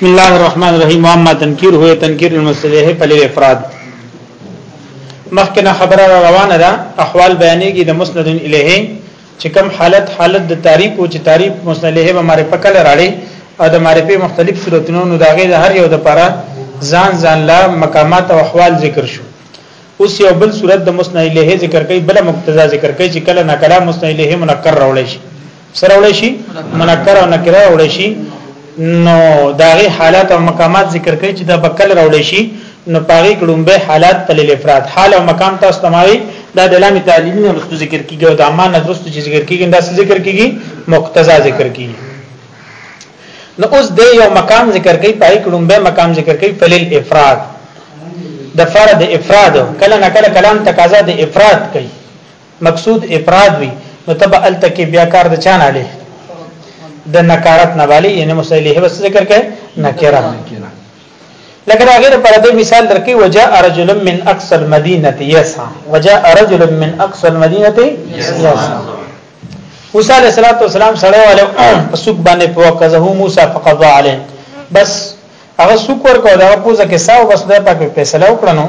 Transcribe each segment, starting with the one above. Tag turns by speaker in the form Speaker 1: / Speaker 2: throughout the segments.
Speaker 1: بسم الله الرحمن الرحیم اما تنکیر هو تنکیر المصلح فل افراد مخکنه خبره را روانه ده احوال بیانېږي د مسند الیه چې کم حالت حالت د تعریف او چې تعریف مسند الیه به معرفه کله راړي او د معرفه مختلف صورتونو نو داغه د هر یو د پاره ځان ځان لا مقامات او احوال ذکر شو اوس یو بل صورت د مسند الیه ذکر کوي بل مقتضا ذکر کوي چې کله ناکله مسند الیه منکر راولې شي سره وړي شي منکر او نکره وړي شي نو داغي حالات او مقامات ذکر کوي چې دا بکل راوړي شي نو پاغي کډومبه حالات په الافراد حال او مقام تاسو تماري دا د لامي تعلیل نه رسو ذکر کیږي او د امان نه رسو چې ذکر کیږي دا ذکر کیږي مقتضا ذکر کیږي نو اوس د یو مقام ذکر کوي پای کډومبه مقام ذکر کوي فلیل افراد د فرد افراد کله نه کله کلام تقاضا د افراد کوي مقصود افراد وي نو تب الته کې بیا کار د چانه لې د نکارت نه والی یعنی مسلې هبه ذکر کړي نکره لکه دا غیر پر دې مثال درکې وجاء رجل من اقصى المدينه يسعى وجاء رجل من اقصى المدينه يسعى موسی علیہ الصلوۃ والسلام سره والے پسوک باندې پوکزه موسی فقضى عليه بس هغه سوک ورکو دا پوزه کې ساو بس خدای پاک په فیصله وکړنو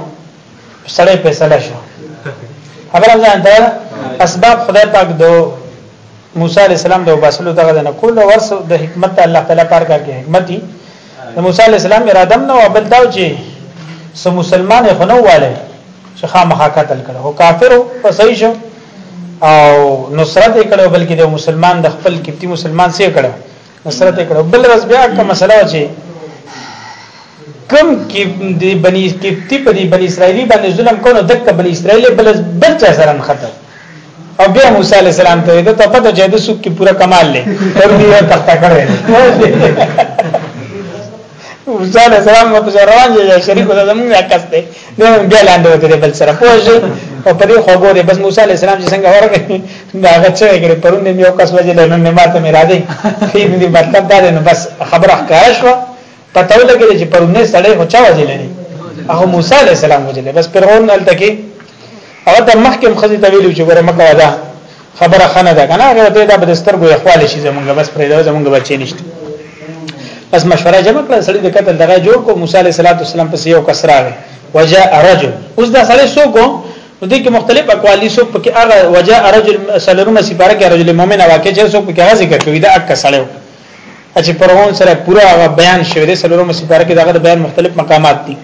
Speaker 1: سړی فیصله شو خبره ځان ته اسباب خدای پاک دو موسی علی السلام د وباسلو دغه نه کول ورس د حکمت الله تعالی پار کار کې حکمت دی د موسی علی السلام اراده نه او بل دا چې سم مسلمان خنو والے چې خامخا قتل کړه او کافر په صحیح شو او نصرت کړه بلکې د مسلمان د خپل کپتی مسلمان سي کړه مسله ته کړو بل ورځ بیا کوم مسله و چې کم کې د بنی کپتی په دې بنی اسرائیلی باندې ظلم کونو دک بنی اسرائیل بل بل چا سره خطر او بیا موسی علی السلام ته دا ته پته چې د سوق کې پورا کمال لې تر دې تخته کړې وزاره سلام مو په روان دي شریک ده زموږ عکس دی نو بیا لاندې وته بل سره پوه شي او په دې خو ګوره بس موسی عليه السلام چې څنګه ورغی دا هغه چې کړي پرون یو کس وجه له نن ماته مې را دي خیر دې مطلب دا نه بس خبره ښکار شو پته ولګل چې پرونه سړی هو چا وجه لري هغه موسی عليه السلام وجه بس پرون الته کې او ته مخکې مخزي ته ویلو چې ګوره مکه ودا خبره خنه ده کنه هغه ته دا به سترګو یخواله شي زمونږ بس پرې دا زمونږ بچی نشته بس مشوره جمع کړل سړي د قتل دغه جوړ کو موسی عليه السلام پس یو کس راغی وجاء رجل اوس دا سړی سو کو نو دې کې مختلف اقوال دي سو پکې هغه وجاء رجل سلرونه سپاره کې رجل مؤمن واقع چې سو پکې هغه ذکر کوي دا اک سړی چې پرون سره پورا هغه بیان شوی دی سلرونه سپاره کې دغه بیان مختلف مقامات دي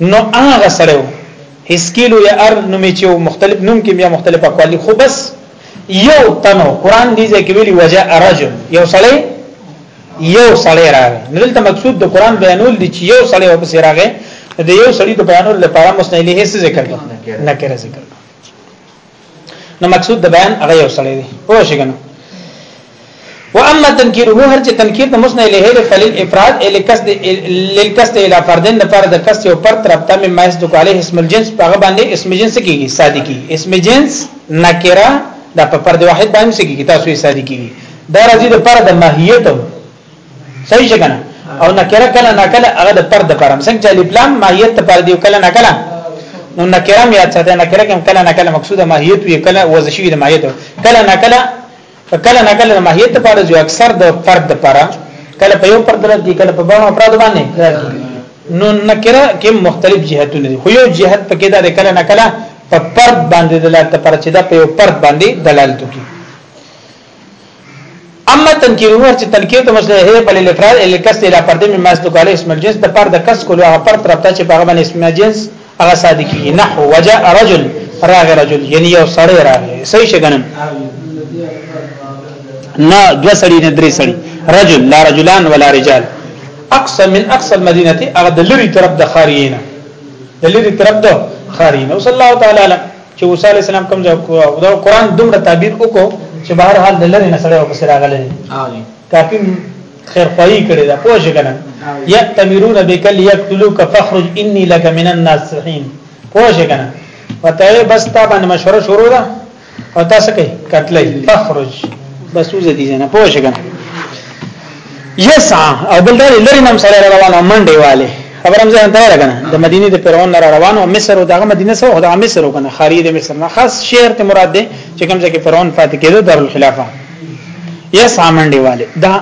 Speaker 1: نو هغه سړی هسکیلو یا ار نومې چې مختلف نوم کې بیا مختلف اقوال خو بس یو تنو قران دې ځکه ویلي وجه رجل یو سړی یو سړی راغی دلته مقصود د قران بیانول دي چې یو سړی واپس راغی د یو سړی د بیانول لپاره مسنیلی هیڅ ذکر نه کړ ذکر نو مقصود د بیان هغه یو سړی دی او شي کنه واما تنکیره هر چې تنکیر د مسند الیه له فلل افراد الکس للکس الی فردن د پر د کس یو پر ترپتا مې مایس د علیه اسم الجنس هغه باندې اسم جنس کیږي سادی کی اسم جنس نکره د په پر د واحد باندې کیږي تاسو یې سادی کیږي دا راځي د پر د ماهیت صحیح څنګه او نکره کله نکله هغه د پر د پرم څنګه چې الف لام ماهیت ته پر دی کله نکله نو نکره مې یاد ساته نکره کوم کله نکله مقصوده ماهیت وی کله وظیفي د ماهیت کله نکله کله نکله د ماهیت ته پر جو اکثر د پر د پر کله په یو پر درځ دی کله په باندې افراد باندې نو نکره کې مختلف جهتونه دي خو یو جهت پکې دا کله نکله په پر باندې دلالت پر چې دا په یو پر باندې دلالت کوي اما تنکیر هو چې تنکیر ته مسله هي بل الافراد الکس الى فرد من ماس دو کاله اسم الجنس د پر د کس کولو هغه پر طرف ته چې په هغه باندې اسم الجنس هغه صادقي نحو وجاء رجل راغ رجل یعنی یو سړی راغ صحیح شګنم نه دو سړی نه درې سړی رجل لا رجلان ولا رجال اقصى من اقصى المدينه هغه د لری طرف د خارینه د لری طرف د خارینه وصلی الله تعالی علیه چې موسی عليه السلام کوم ځای او دا قران دومره تعبیر وکړو چې بهر حال د لری نه سره او بسره غلې کافي خیر خوایي کړی دا پوه شي کنه یتمرون بکل یقتلوک فخرج انی لک من الناصحین پوه شي کنه وته بس تا باندې مشوره شروع ده او تاسو کوي قتلې فخرج بس وزه دي نه پوه شي کنه یسا او بل دا لري نام سره روانه منډه والے خبرم ځان ته راغنه د مدینه د فرعون نه روانه او مصر او دغه مدینه سره د مصر وکنه خارج د مصر نه خاص شهر ته مراد ده چې کوم ځای کې فرعون فاتح کېده دارالخلافه یسا منډه والے دا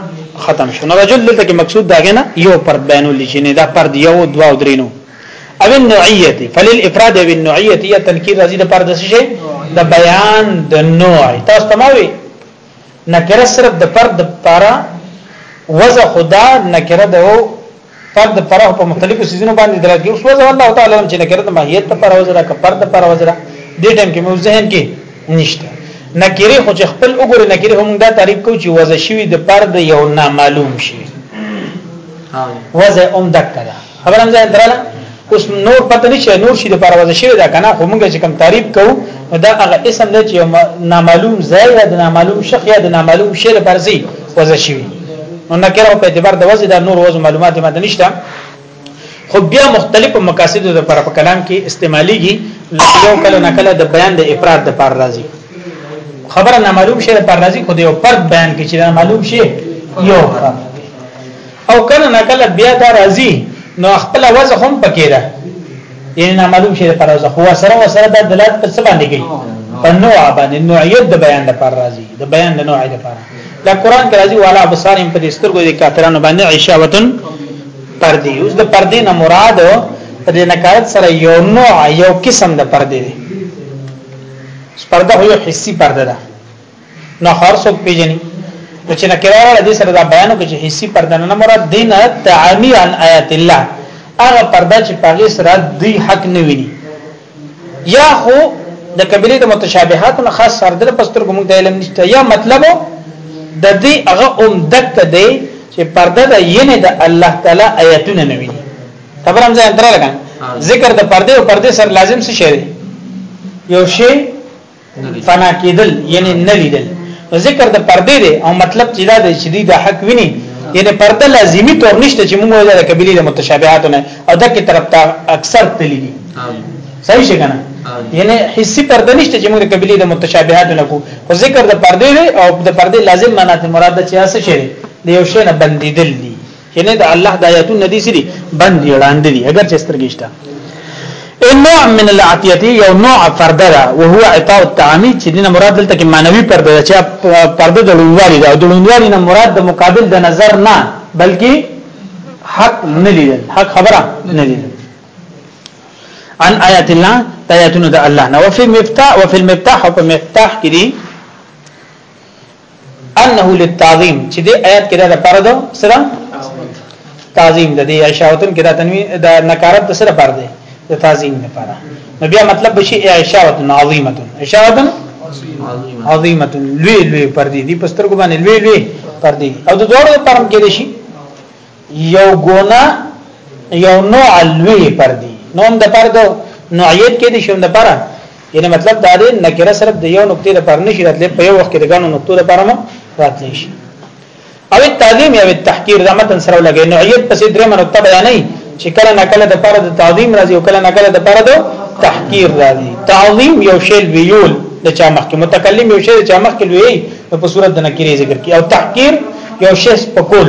Speaker 1: ختم شو نو رجل دلته کې مقصود داګه نه یو پرد بینو لچینه دا پرد یو دوا او درینو او النوعیت فلل افراد او النوعیت یا تنکیر راځي د پرد څه شي د بیان د نوع تاسو تماموي نکره صرف د فرد د پاره وزه خدا نکره د فرد د پاره په مختلفو سيزونو باندې درکې اوس وزه الله تعالی چې نکره د ماهیت د پاره وزه د فرد د پاره وزه د دې ټیم کې مو ذهن کې نشته نکره خو چې خپل وګوره نکره هم دا تعریف کو چې وزه شوی د فرد یو نامعلوم شي وزه اوم دکره خبرم ځای دراله اوس نور پته نشي نور شي د پرواز شي دا کنه خو موږ چې کم تعریف کوو دا هغه اسم دی چې نامعلوم ځای یا د نامعلوم شخص یا د نامعلوم شی لپاره زی وځي شي نو نکره په اعتبار د وځي دا نور وځ معلومات ماته نشته خو بیا مختلفو مقاصدو د پر په کلام کې استعماليږي لکه یو کله نکله د بیان د افراد د پر راځي خبره نامعلوم شی د پر راځي خو د یو فرد بیان کې چې نامعلوم شی یو فرد او کله نه کله بیا دا راځي نو خپل وځ هم پکې ده یعنی نه معلوم شي پر وځ خو سره و سره د دلالت په څه باندې کوي په نوع باندې نوعیت د بیان د پر راځي د بیان د نوع د پر دا قران کې راځي والا بصارم په دسترګو د کاترانو باندې عشاوتن پردي اوس د پردې نه مراد د نکارت سره یو نوع یو قسم د پردې دی پرده یو حسي پرده ده نو هر څوک پیژني نو چې نکرار د دې سره دا بیانو کې چې حسی پرده نه مراد دین تعامی عن آیات الله هغه پرده چې پاګه سره دی حق نه ویني یا خو د کبیره د متشابهات نه خاص سره د پستر کوم د علم نشته یا مطلب د دې هغه اوم دک دی چې پرده د ینه د الله تعالی آیاتونه نه ویني خبر هم ځان درا لګا ذکر د پرده او پرده سره لازم څه شی یو شی فنا کېدل یعنی نه لیدل ذکر د پردې دی او مطلب چې دا د شدید حق ویني یعنی پرده لازمی تور نشته چې موږ د قبلی د متشابهاتو نه او دغه طرف ته اکثر تللی دي صحیح څنګه یعنی حسی پرده نشته چې موږ د قبلی د متشابهاتو نه کو خو ذکر د پردې دی او د پردې لازم معنی ته مراد چې اسه شي دی یو شی نه بندیدل دي کنه د الله د آیاتونو دي سری بند دي وړاندې دي اگر چې سترګېشته نوع من العطیتی یو نوع پرده ده او هو عطاء التعامی چې دینه مراد دلته کې معنوي پرده ده چې پرده د لوندوالي ده او د لوندوالي نه مراد د مقابل د نظر نه بلکې حق نه لیدل حق خبره نه لیدل عن آیات الله آیاتونو د الله نه او فی مفتاح او فی المفتاح او په مفتاح کې دي انه للتعظیم چې دې آیات کې دا لپاره ده سره تعظیم د دې عشاوتن کې دا تنوین د نکارت سره پر ده د تعظیم لپاره نو بیا مطلب بشي عشاوتن عظیمه عشاوتن عظیمه لوی لوی پر دې دې پستر کو باندې لوی لوی پر دې او د دوړو پرم کې دي شي یو ګونه یو نوع لوی پردي نو هم د پردو نوعیت کې دي شوم د پره یعنی مطلب دا دی نکره صرف د یو نقطې لپاره نشي راتلی په یو وخت کې د غنو نقطو لپاره مو راتلی شي او تعظیم یا تحقیر د متن سره لګي نوعیت پسې درې منوته بیانې چې کله نکله د پاره د تعظیم راځي او کله نکله د پاره د تحقیر راځي تعظیم یو شی ویول د چا مخکې متکلم یو شی د چا مخکې وی په صورت د نکری ذکر کی او تحقیر یو شی په کول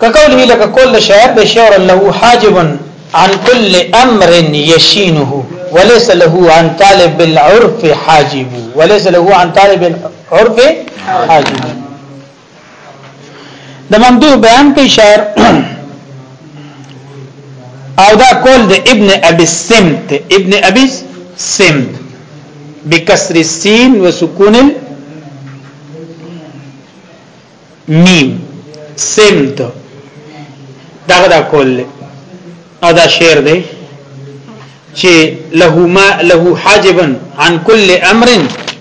Speaker 1: کقوله لك كل شاعر ده شعر له حاجب عن كل امر يشينه وليس له عن طالب العرف حاجب وليس له عن طالب العرف حاجب د ممدوح بیان کوي شاعر او دا کول د ابن ابي السمت ابن ابي السمت بكسر السين وسكون میم سمت دغه دا کول او دا شعر دی چې له ما له حاجبا عن كل امر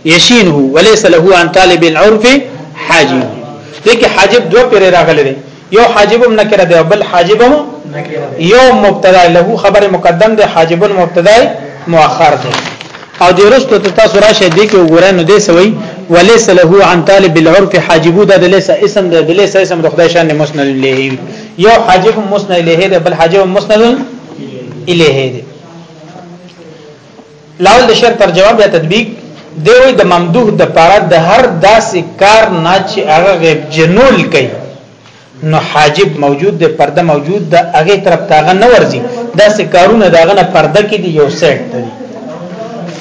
Speaker 1: يشينه وليس له عن طالب العرف حاجب دغه حاجب دوه پیر راغلی دی یو حاجب هم نکره دی بل حاجب هم یو مبتدا له خبر مقدم دی حاجب مبتدا مؤخر دی او دې رستو ته تاسو راشه دې کې وګورئ نو دې سوي وليس له عن طالب العرف حاجبو د ليس اسم د ليس اسم د خدای شان مسند الیه یو حاجب مسند الیه ده بل حاجب مسند الیه ده لاول د شر تر جواب یا تطبیق دوی د ممدوح د پاره د هر داسې کار نه چې هغه غیب جنول کوي نو حاجب موجود دی پرده موجود ده هغه طرف ته هغه نه ورځي دا سه کارونه داغه نه پرده کې دی یو سیټ دی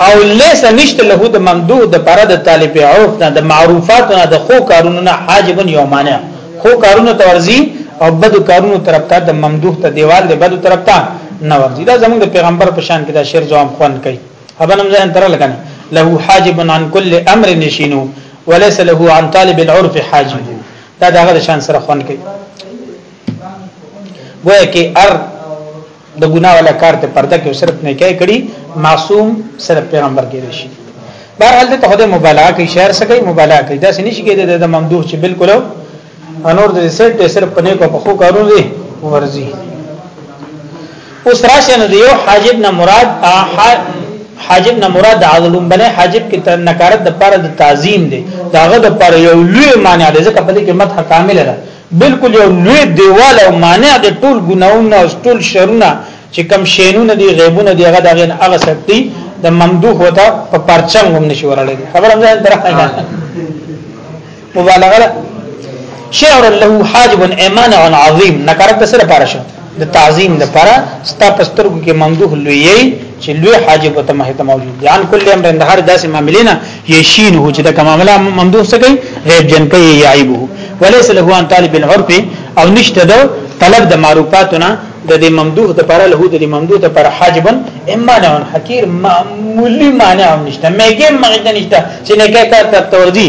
Speaker 1: او لیس نشته له د ممدوح د پرد طالب عرف نه د معروفات نه د خو کارونه نه حاجب یو معنی خو کارونه ته ورځي او بدو کارونه طرف ته د ممدوح ته دیوال دی بدو طرف ته نه ورځي دا زمونږ د پیغمبر په شان کې دا شعر ځوام خوان کوي ابن هم ځان تر لګنه له حاجب عن كل امر نشینو وليس له عن طالب العرف حاجب دا دغه شان سره خوان کوي وای کې ار د ګناه ولا کار ته پرده کې صرف نه کوي کړي معصوم صرف پیغمبر کې شي بهر حال ته خدای مبالغه کوي شعر سره کوي مبالغه کوي دا سني شي کې د ممدوح چې بالکل انور د سیټ صرف پنه کو په خو کارو دي ورزي اوس راشه نو یو حاجب نه مراد حاجب نه مراد د عدلون بنه حاجب کې تر نکارت د پر د تعظیم دی داغه د پر یو لوی معنی دی ځکه په دې کې مدح کامل ده بالکل یو لوی دیوال او معنی د ټول ګناونه او ټول شرونه چې کم شینونه دی غیبونه دی هغه دغه هغه سپتی د ممدوح وته په پرچم هم نشي ورلې خبره مې درته مبالغه ده شعر له حاجب ایمانع عظیم نکرت سره پاره شو د تعظیم لپاره ستا پسترګو کې ممدوح لوی چې لوی حاجب ته مهته موجود دي ان کله امر د هر داسې معاملې نه یشین هو چې د معاملې ممدوح څه کوي غیب جن کوي یعیبه وليس له ان طالب العرف او نشته دو طلب د معروفاتنا د دې ممدوح د پر له د ممدوح د پر حاجب اما نه حقیر معمولی معنی هم نشته مګر مګر نشته چې نه کې کار تر توردی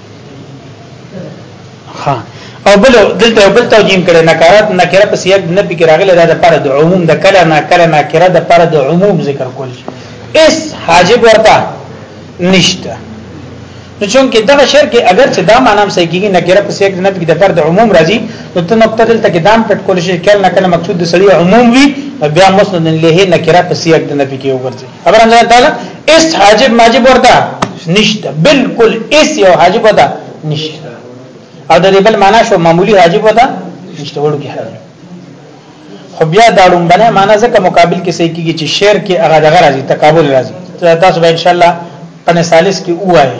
Speaker 1: ها او بل دلته بل توجیم کړي نکارات نکره په سیاق نه پکې راغلي دا د پر د عموم د کله نه کله نکره د پر د عموم ذکر کول شي اس حاجب ورته نشته نو چونکه دغه شعر کې اگر چې دا معنی هم صحیح کیږي نکره په سیاق نه پکې د پر د عموم راځي نو ته نقطه دلته کې دام پټ کول شي کله نه کله مقصود د سړي عموم وي بیا مسند له نکره په سیاق نه پکې وګرځي خبر نه تعالی اس حاجب ماجب ورته نشته بالکل اس یو حاجب ورته نشته او د دې بل معنا شو معمولی حاجب ورته نشته وړو کې حاجب خو بیا دا لومبنه معنا ځکه مقابل کې صحیح کیږي چې شعر کې هغه دغه راځي تقابل راځي تاسو به ان شاء الله پنه سالس کې وایي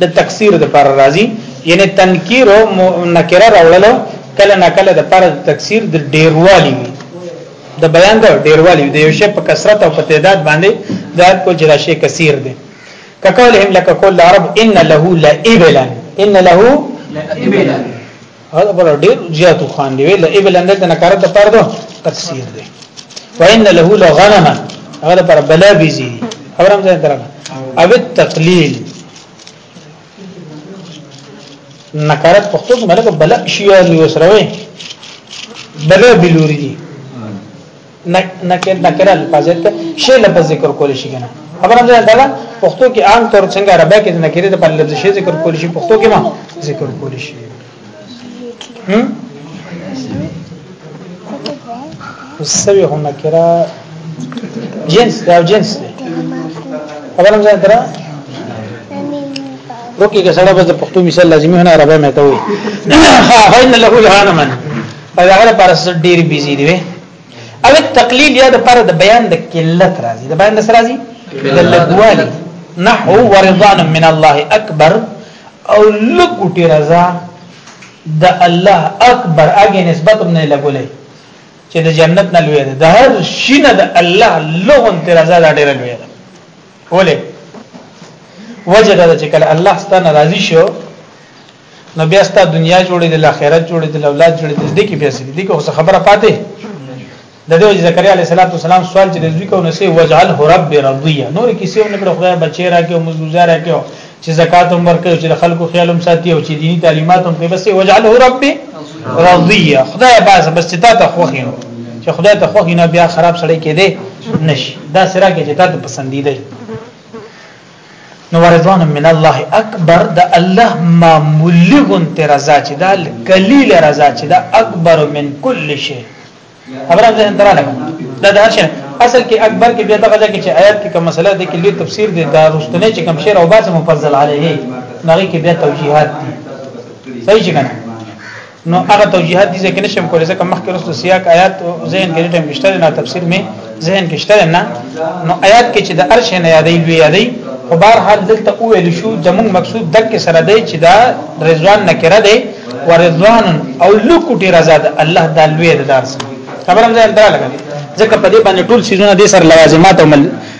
Speaker 1: د تکثیر د پر راضی یعنی تنکیر او نکره راوللو کله نه کله د پر تکثیر د ډیروالی وي د بیان د ډیروالی د یو شی په کثرت او په تعداد باندې د کو جدا شی کثیر دی کقولهم لك قول العرب ان له لابلا ان له لابلا هغه پر ډیر زیات خوان دی ویل ایبل اندل د نکارت د پر دو تفسیر دی وان له لغنما هغه پر بلا بيزي خبرم ځای درنه او التقلیل نکارت پښتو کې ملګر بلا شي او سره وي بلا بلوري دي نکر نکر الفاظ ته شی لفظ ذکر کول شي کنه خبر هم ده پښتو کې عام طور څنګه عربی کې نکره د په لفظ شی ذکر کول شي پښتو کې ما ذکر کول شي هم سوي هو نکره جنس دا جنس دی خبر هم ده ترا روکي که سره به پښتو مثال لازمي نه عربی مې ته وي ها هاي نه له جهنم دا هغه لپاره چې ډیر بیزی دی وي او تقلیل یا د پر د بیان د قلت راځي د بیان د سره راځي د لګوالي نحو ورضان من الله اکبر او لګوټي رضا د الله اکبر اګه نسبت نه لګولې چې د جنت نه لوی ده د هر شي نه د الله لغون تر رضا دا ډیر لوی ده ولې وجه دا چې کله الله ستانه راضي شو نو بیا ستاسو دنیا جوړې دي اخرت جوړې دي اولاد جوړې دي دې کې بیا سړي دې کې خبره پاتې د دې وجه زکریا علیه السلام سوال چې د دوی کو نسې وجعل رب رضیه نور کیسې هم نکړه خدای بچی راکې او مزګزار راکې چې زکات هم ورکړي چې خلکو خیال هم ساتي او چې دینی تعلیمات هم کوي بس وجعل رب رضیه خدای باز بس چې تا ته خوښي نو چې خدای ته خوښي نه بیا خراب سړی کې دی نشي دا سره کې چې تا ته پسندیده نو ورضوان من الله اکبر د الله معمولی غنت رضا چې دا کلیل رضا چې دا اکبر من کل شی خبره ده درا لګم دا د هر شی اصل کې اکبر کې بیا دغه ځکه چې آیات کې کوم مسله ده کې لوی تفسیر دی دا رښتونه چې کوم شعر او باز مفضل علیه نغی کې بیا توجیهات دي صحیح څنګه نو هغه توجيهات دي ځکه نشم کولای ځکه مخکې رسو سیاق آیات ذهن کې ټیم کېشته نه تفسیر می ذهن کې شته نه نو آیات کې چې د ارش نه یادې وی یادې خو بهر حال دلته ویل شو زموږ مقصود دک سره دی چې دا رضوان نه کړه دی ورضوان او لوکټي رضا ده الله دا لوی ده درس خبرم ځان درا لګا ځکه په دې باندې ټول سيزونه دې سر لوازمات او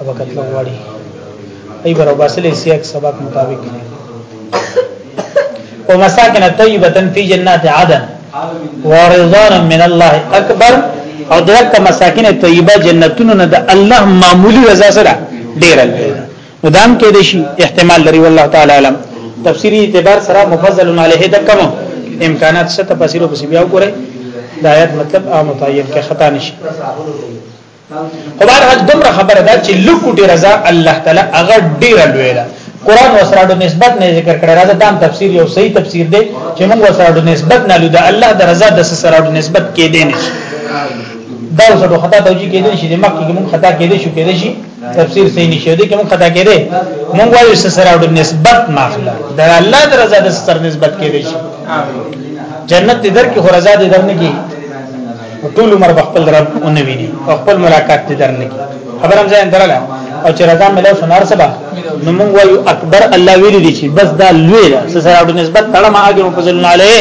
Speaker 1: ابا کتل غواړي ای برو باسلې سیاق سبق مطابق او مساکن طیبه فی جنات عدن ورضوان من الله اکبر او دغه مساکن طیبه جنتونو نه د الله معمولی رضا سره ډیر لوی مدام کې دي شي احتمال لري والله تعالی علم تفسیری اعتبار سره مفضل علیه د کوم امکانات شته تفسیرو په بیا وګورئ د آیات مطلب او متعین کې خطا نشي خو بهر حال دومره خبره ده چې لکوټي رضا الله تعالی هغه ډیر لوی ده قران وسراډو نسبت نه ذکر کړی راځه دا تفسیر یو صحیح تفسیر دی چې موږ وسراډو نسبت نه لوده الله د رضا د سراډو نسبت کې دی نه دا اوس د خطا توجیه کېدل شي د مکه کې موږ خطا کېدل شو کېدل شي تفسیر صحیح نشي دی کې موږ خطا کېدل موږ وایو سراډو نسبت ماخلا د الله د رضا د سر نسبت کېدل شي جنت دې در کې خو رضا دې درنه کې ټول عمر خپل رب اون ویني او خپل ملاقات دې درنه کی خبر هم ځان درله او چې رضا ملو سنار سبا نو موږ وایو اکبر الله ویل دي چې بس دا لوی ده سره اړو نسبت تړه ما اګه په ځل نه علي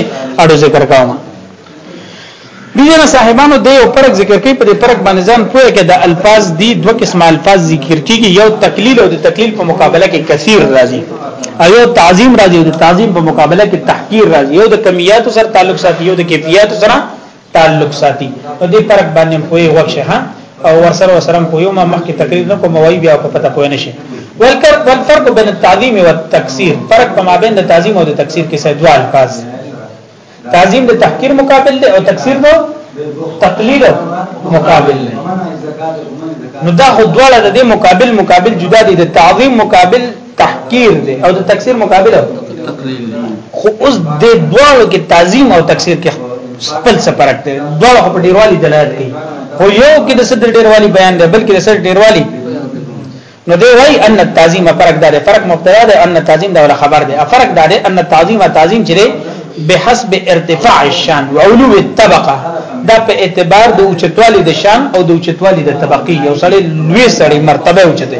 Speaker 1: اړو ذکر کوم دیجنه صاحبانو د یو پرک ذکر کوي په دې پرک باندې ځان پوهه کې د الفاظ دي دوه قسم الفاظ ذکر کیږي یو تقلیل او د تقلیل په مقابله کې کثیر راځي او یو تعظیم راځي او د تعظیم په مقابله کې تحقیر راځي یو د کمیات سره تعلق ساتي یو د کیفیت سره تعلق ساتي نو دې فرق باندې پوي وښه ها او ورسره ورسره پوي ما مخکې تقریر نه کوم وای بیا په پته پوي نشي ولکر والفرق بین التعظیم والتکثیر فرق په مابین د تعظیم او د تکثیر کې څه دوه الفاظ تعظیم د تحقیر مقابل دی او تکثیر د تقلیل مقابل دی نو دا خو دواړه د دې مقابل مقابل جدا دي د تعظیم مقابل تحقیر دی او د تکثیر مقابله
Speaker 2: تقلیل
Speaker 1: خو اوس د دوالو کې تعظیم او تکثیر کې خپل څه فرق دی دوالو په ډیروالي دلالت کوي خو یو کې د صدر ډیروالي بیان دی بلکې د صدر ډیروالي نو دی وای ان التعظیم فرق دار فرق مبتدا ده ان التعظیم دا خبر ده فرق دار ان التعظیم تعظیم چې بحسب ارتفاع الشان وعلو الطبقه دا په اعتبار د اوچتوالي د شان او د اوچتوالي د طبقي یو سړی لوی سړی مرتبه اوچته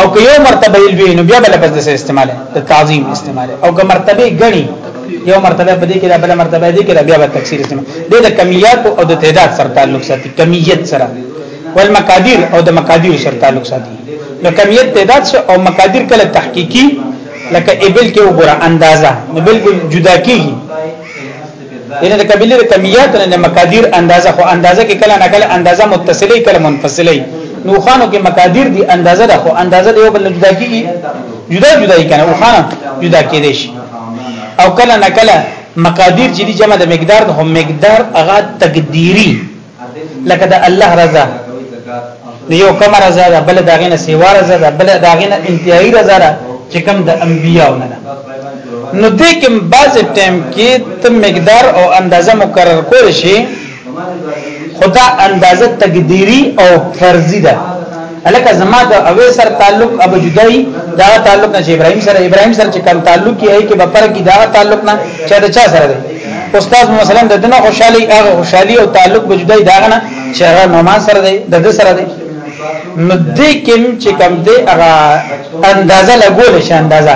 Speaker 1: او که یو مرتبه وی نو بیا بل پس د استعمال د تعظیم استعمال او که مرتبه غني یو مرتبه په دې کې دا بل مرتبه دې کې دا بیا به تکثیر استعمال د د کمیات او د تعداد سره تعلق ساتي کمیت سره والمقادیر او د مقادیر سره تعلق ساتي نو کمیت تعداد سره او مقادیر کله تحقیقی لکه ابل کې وګوره اندازا نو بالکل جدا کیږي یعنی د قبیله د کمیات نه مقادیر اندازه خو اندازه کې کله نه کله اندازه متصله کله منفصله نو خانو کې مقادیر دی اندازه ده خو اندازه دی یو بل جدا کیږي جدا جدا یې کنه خانو جدا کېدې شي او کله نه کله مقادیر چې جمع د مقدار د هم مقدار هغه تقدیری لکه د الله رضا نو یو کم رضا ده بل داغه نه سیوا رضا ده بل داغه نه انتهایی رضا ده چې کم د انبیاو نه نو دې کوم باز ټیم کې ته مقدار او اندازه مقرر کول شي خدا اندازه تقدیری او فرضی ده الکه زما د اوې سر تعلق اب جدای دا تعلق نه چې ابراهيم سره ابراهيم سره چې کم تعلق یې ای کې به پر کې دا تعلق نه چې دا چا سره دی استاد مثلا د دنه خوشحالي هغه خوشحالي او تعلق به جدای دا نه چې هغه نومان سره دی د دې سره دی نو دې کوم چې کم دی هغه اندازه لګول شي اندازه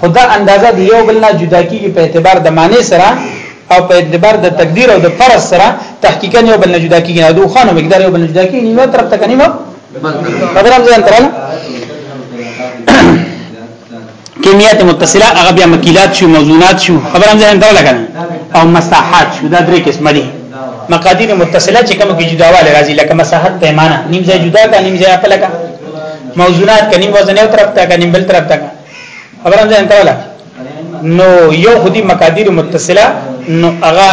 Speaker 1: خدا اندازه دی یو بل نه جدا کیږي په اعتبار د معنی سره او په اعتبار د تقدیر او د فرض سره تحقیقا یو بل نه جدا کیږي او خانو مقدار یو بل نه جدا کیږي نیمه طرف ته کني خبر هم ځان تراله کمیات متصله هغه بیا مکیلات شو موزونات شو خبر هم ځان تراله کنه او مساحات شو دا درې قسم دي مقادیر متصله چې کوم کې جداواله راځي لکه مساحت پیمانه نیم ځای جدا کا نیم ځای خپل کا موزونات کني وزن یو طرف ته کني بل طرف ته خبر هم ځان تراله نو یو خودي مقادیر متصله نو هغه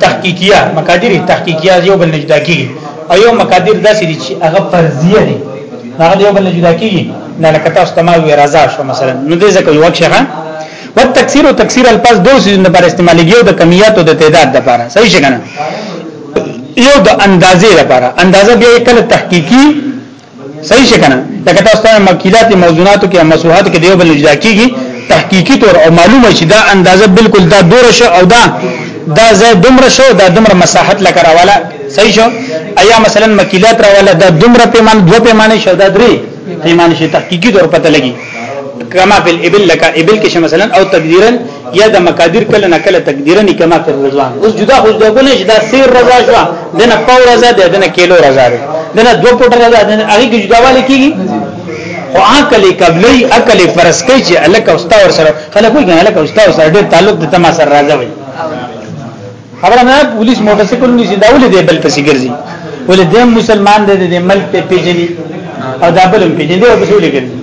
Speaker 1: تحقیقیه مقادیر تحقیقیه یو بل نه جدا کیږي او یو مقادیر داسې دي چې هغه فرضیه دي هغه یو بل نه جدا کیږي نه لکه تاسو تمام وی رضا شو مثلا نو دې ځکه یو شخه و تکثیر او تکثیر الفاظ دوه سيزونه پر استعمالېږي د کمیات او د تعداد لپاره صحیح څنګه یو د اندازې لپاره اندازه بیا کله تحقیقي صحیح شکنه لکه تاسو ته مکیلات موضوعاتو کې مسوحات کې دیو بل جدا کیږي تحقیقی طور او معلومه شي دا اندازه بالکل دا دور شو او دا دا زه دومره شو دا دومره مساحت لکه راواله صحیح شو ایا مثلا مکیلات راواله دا دومره پیمانه دو پیمانه شو دا درې پیمانه شي تحقیقی طور پته لګي کما فی الابل لك ابل کې مثلا او تقدیرا یا د مقادیر کله نه کله تقدیرا کما فی الرضوان اوس جدا خو دا ګونه جدا سیر رضا شو دنه پاو رضا ده دنه کیلو رضا ده دنه دو پټ رضا ده هغه کې جدا والی کیږي او عقل قبلی عقل فرض کوي چې الک او ستا ور سره خلک وایي الک او ستا سره ډېر تعلق د تما سره راځي خبره نه پولیس موټر سایکل نیسی دا ولې دی بل پسې ګرځي ولې د مسلمان دی د ملک ته پیژني او دا بل پیژني دی او پسې ولې ګرځي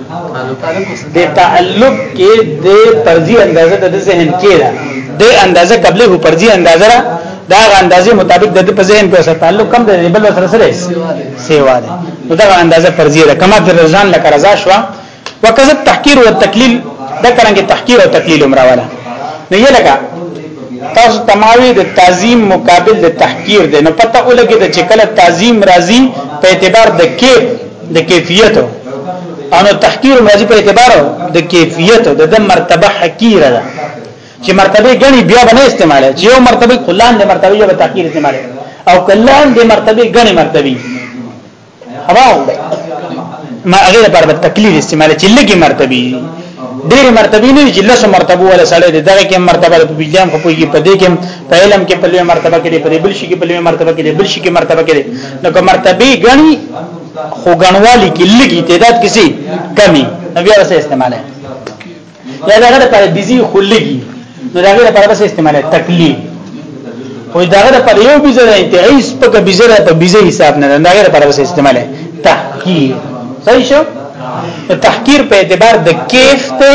Speaker 1: د تعلق کې د پرځي اندازه د ذهن کې ده د اندازه قبله هو پرځي اندازه را دا اندازې مطابق د په ذهن کې سره تعلق کم دی بل سره سره سیوا ده نو دا اندازه پرځي ده کما د رضان لکه رضا شوا وکذا التحقير والتقليل دا څنګه تحقير او تقليل عمره والا نه یې لګا تاسو تماوی د تعظیم مقابل د تحقیر دی نو پته ولګی د چکل تعظیم راضی په اعتبار د کیف د کیفیت او نو تحقیر راضی په اعتبار د کیفیت د د مرتبه حقیره ده چې مرتبه غني بیا باندې استعماله چې یو مرتبه کلان د مرتبه یو تحقیر استعماله او کلان د مرتبه غني مرتبه هغه ما هغه لپاره په تکلیف استعمال چې لګي مرتبه ډېر مرتبه نه چې لسو مرتبه ولا سړی دی دغه کې مرتبه په بجام خو پوي په دې کې په علم کې په لوی مرتبه کې په بل شي کې په لوی مرتبه کې بل شي کې مرتبه کې نو کوم مرتبه غني خو غنوالي کې لګي تعداد کسي کمی نبي رسول استعماله یا دغه لپاره بيزي خلګي نو دغه لپاره بس استعمال تکلی خو دغه لپاره یو بيزه نه ته ایس پکې بيزه په بيزه حساب نه دغه لپاره بس استعمال تحقیر صحیح شو تحقیر په اعتبار د کیف ته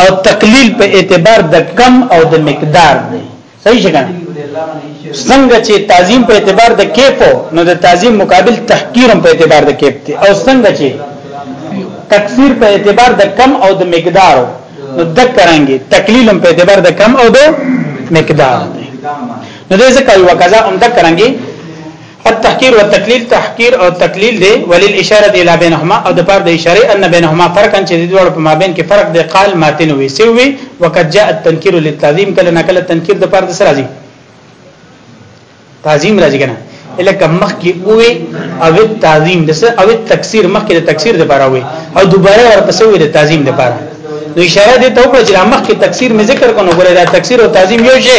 Speaker 1: او تقلیل په اعتبار د کم او د مقدار دی صحیح څنګه څنګه چې تعظیم په اعتبار د کیف نو د تعظیم مقابل تحقیر په اعتبار د کیف دی او څنګه چې تکفیر په اعتبار د کم او د مقدار نو د کرانګي تقلیل په اعتبار د کم او د مقدار دی نو دې ځکه یو کذا هم د کرانګي التحقير والتقليل تحقير او تقليل دی ولل اشاره الى بينهما او د پر د اشاره ان بينهما فرقا چې د دوه په مابین کې فرق دی قال ماتن وی سی وی وقد جاء التنكير للتعظيم کله نه کله تنکیر د پر د سره راځي تعظیم راځي کنه الکه مخ کې وې او تعظیم د سره او تکثیر مخ کې د تکثیر د پر وې او دوباره ورپسې وې د تعظیم د پر نو اشاره دې ته وکړه چې مخ کې تکثیر مې ذکر کونه غوړې دا تکثیر او تعظیم یو شی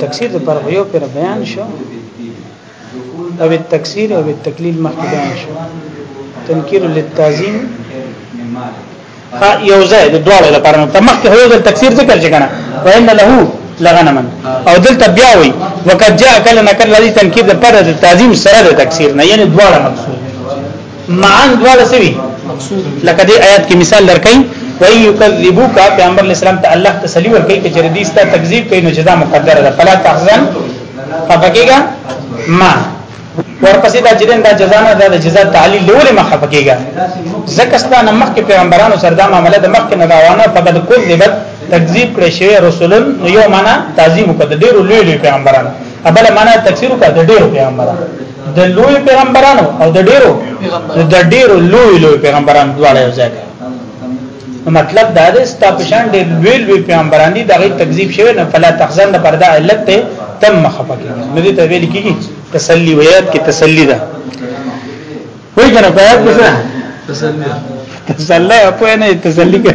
Speaker 1: تکثیر د پر یو پر بیان شو او التکثیر او التقلیل مخکې بیان شو تنکیر للتعظیم ها یو ځای د دواړو لپاره په مخکې هو د تکثیر ذکر چې کنه وان له لغنما او دلته بیا وی وقد جاء کلنا کل الذي تنکیر د پر د تعظیم سره د تکثیر نه یعنی دواړه مقصود معان دواړه سوي لکه دې آیات کې مثال درکې وای یکذبوک پیغمبر اسلام ته الله تسلی ورکړي چې جردي ستا تکذیب کوي نو جزاء مقدر ده فلا تحزن ففقېګا ما ورپسې دا جدن دا جزاء نه دا جزاء تعلیل لول ما خفقېګا زکستان مخک پیغمبرانو سره دا معاملې د مخک نه روانه فقد کذبت تکذیب کړي شوی رسولن نو یو معنا تعظیم وکړه د ډیرو لوی لوی پیغمبرانو ابل معنا تکثیر وکړه د ډیرو پیغمبرانو د لوی پیغمبرانو او د ډیرو د ډیرو لوی لوی پیغمبرانو دواړه یو ځای مطلب دا دی ستا پشان د لوی لوی پیغمبران دي دغه تکذیب شوی نه فلا تخزن د پردا علت ته تم مخفقه نو دې ته ویل کیږي تسلی ویات کې تسلی ده وای کنه په یاد کې
Speaker 2: تسلی
Speaker 1: تسلی په نه تسلی کې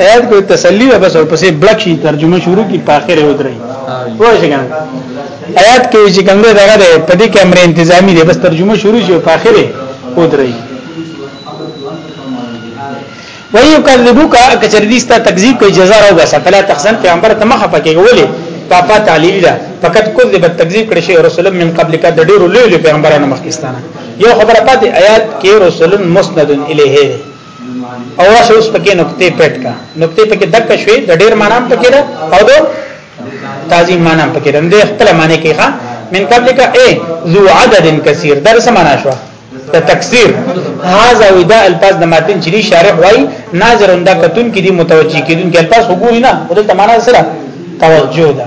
Speaker 1: ايات کو تسلی ده بس او پسې بلک شي ترجمه شروع کی په اخر یو درې وای څنګه آیات کې چې کوم دی دغه دی په دې کې امر انتظامی دی بس ترجمه شروع شي په اخر یو درې وایو کذبوک کچردیستا تکذیب کوي جزاء او بس فلا تخزن پیغمبر ته مخه پکې ولې پاپا تعلیل ده فقط کذب تکذیب کړي شي رسول من قبل کا د ډیرو لوی پیغمبرانو مخکستانه یو خبره پاتې آیات کې رسول مسند الیه او اوس اوس پکې نقطې پټ کا نقطې پکې دک شوې د ډېر معنا پکې ده او د تعظیم معنا پکې ده د خپل معنی کې ښا من قبل کا اے ذو عدد کثیر در سمانا شو د تکثیر هاذا ودا الفاظ د ماتن چری شارح وای ناظر انده کتون کې دي متوجي کېدون کې الفاظ وګوري نه ودلته معنا سره توجه ده